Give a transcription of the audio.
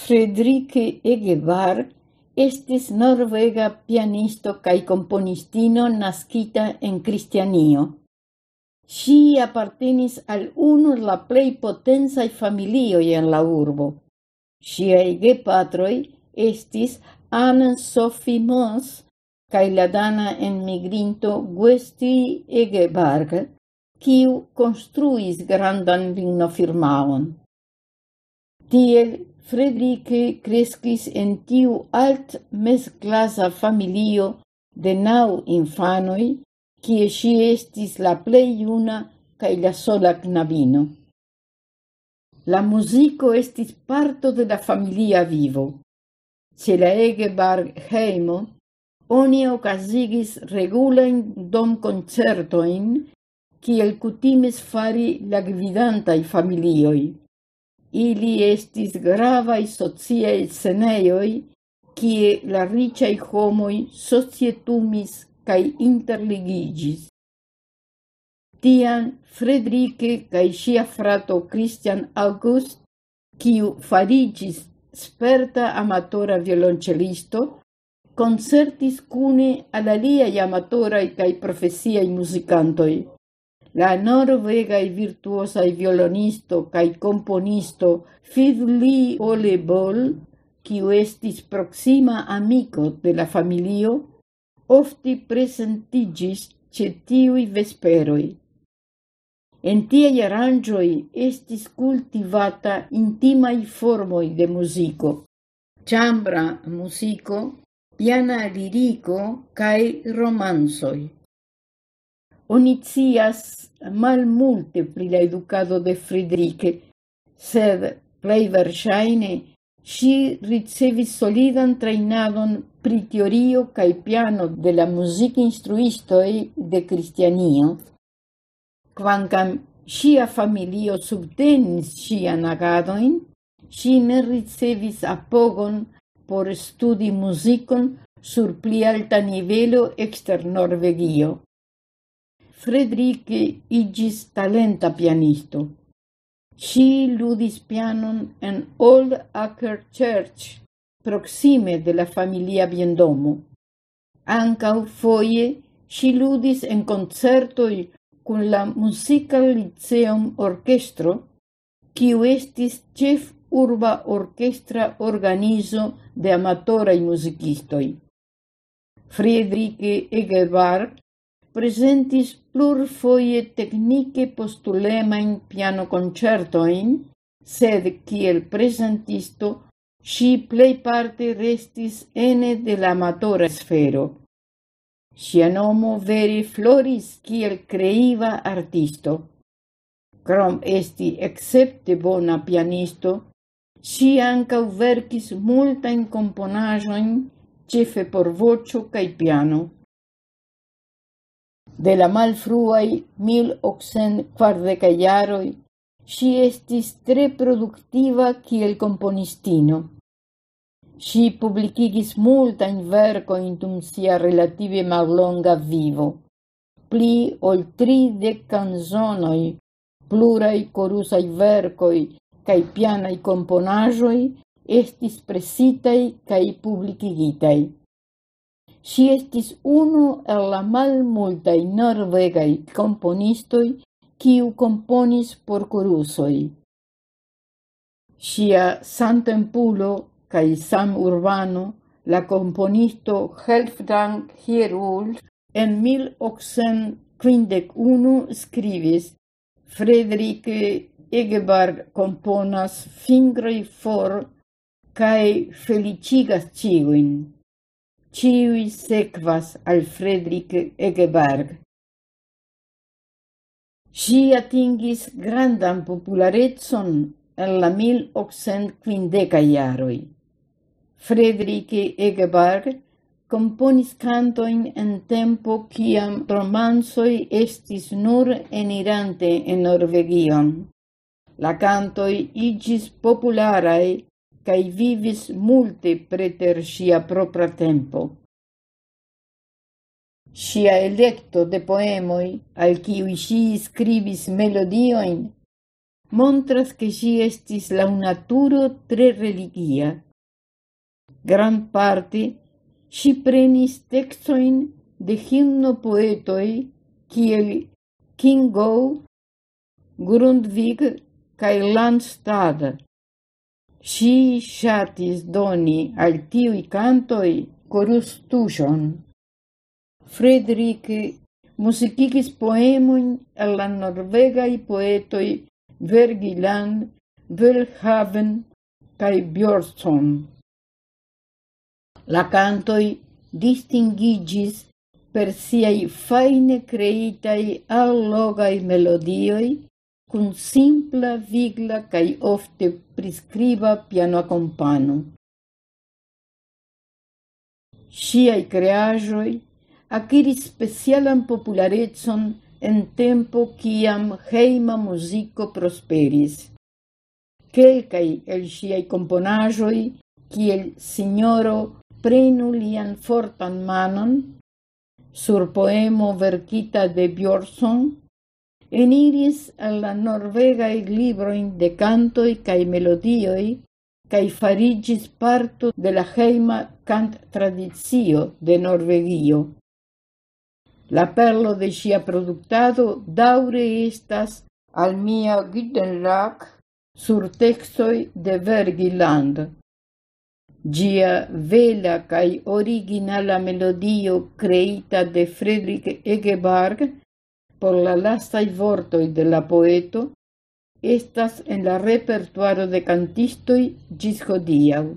Friederike Egevar estis norvega pianisto cae componistino nascita en Kristianio. Si appartenis al uno la plei potencaj familioi en la urbo. Ŝiaj gepatroj estis Anne Sophie Mons cae la dana enmigrinto Guesti Egeberg, quiu construis grandan lignofirmaon. Tiel Friedrich crescis en tiu alt mesclasa familio de nau infanoi, kie si estis la plej una kaj la sola knabino. La muziko estis parto de la familia vivo. Ce la Egeberg heimo, oni okazigis dom concertoin, kiel cutimes fari la gvidantai familioi. Ili estis gravai sociae scenejoj, kie la ricaj homoi societumis cae interligigis. Tian, Fredrike cae sia frato Christian August, kiu farigis sperta amatora violoncelisto, concertis cune al aliai amatorai cae profesiai musicantoi. La norvegai virtuosai violonisto cae componisto Fidli Ole Boll, quiu estis proxima amico de la familio, ofti presentigis ce tiui vesperoi. En tiei arangioi estis cultivata intimai formoi de musico, chambra musico, piana lirico cae romansoi. Oni mal multe pri la educado de Friedrike, sed plei versaine si ricevis solidan trainadon pri teorio kaj piano de la muzikinstruistoj de Kristianio. Quancam sia familio subtenis sian agadoin, si ne ricevis apogon por studi muzikon sur pli alta nivelo ekster Norvegio. Frederic igis talenta pianisto. Si ludis pianon en Old Acker Church, proxime de la familia biendomo. Ancau foie si ludis en concertoi cun la Musical Liceum Orchestro, quiu estis chef urba orchestra organizo de amatorai musicistoi. Friedrich Egerbart presentis plur foie technice postulema in postulemajn pianokoncertojn, sed kiel presentisto si plei parte restis ene de la amatora sfero. Sia nomo veri floris kiel creiva artisto. Crom esti excepte bona pianisto, si ancau verkis multajn componajoin, cefe por vocio cae piano. De la malfruaj 1840 jaroj si estis tre productiva kiel componistino. Si publicigis multa in verco intum sia relative mallonga vivo. Pli ol tridek canzonoi, plurai corusai vercoi, cae pianai componajoi, estis presitaj cae publikigitaj. Si estis unu el la malmultaj norvegaj komponistoj, kiu komponis por korusoj. Ŝia samtempulo kaj samurbano, la komponisto Helfdank Hierul en 1851 skribis Fredrik Egebard komponas fingroj for kaj felicigas ĉiujn ciui sequas al Frederick Egeberg. Si atingis grandan popularetson en la 1850 jaroj. Frederick Egeberg componis cantoin en tempo ciam romansoi estis nur enirante en Norvegion. La cantoi igis popularai cae vivis multe preter sia propra tempo. Sia electo de poemoi, al kiui si scribis melodioin, montras che si estis la naturo tre religia. Gran parte si prenis textoin de himno poetoi kiel Kingo, Grundvig cae Landstad Si shatis doni al tiui cantoi corus tujon. Frederick muzikigis poemoin al la norvegai poetoi Vergiland, Velhaven cae Björnsson. La cantoi distingiĝis per siai faine creitai allogai melodioi cun simpla, vigla cae ofte prescriba piano accompano. Siai creajoi aciris specialan popularetson en tempo ciam heima musico prosperis. Quelcai el siai componajoi, ciel signoro prenu lian fortan manon, sur poemo verkita de Bjorson, eniris al la norvegai libroin de cantoi cae melodioi, cae farigis parto de la heima cant tradizio de Norvegio. La perlo de sia productado daure estas al mia Gudenrack sur textoi de Vergiland. Gia vela cae originala melodio creita de Friedrich Egeberg por la lastai vortoi de la poeto estas en la repertuaro de cantistoi gis hodiau.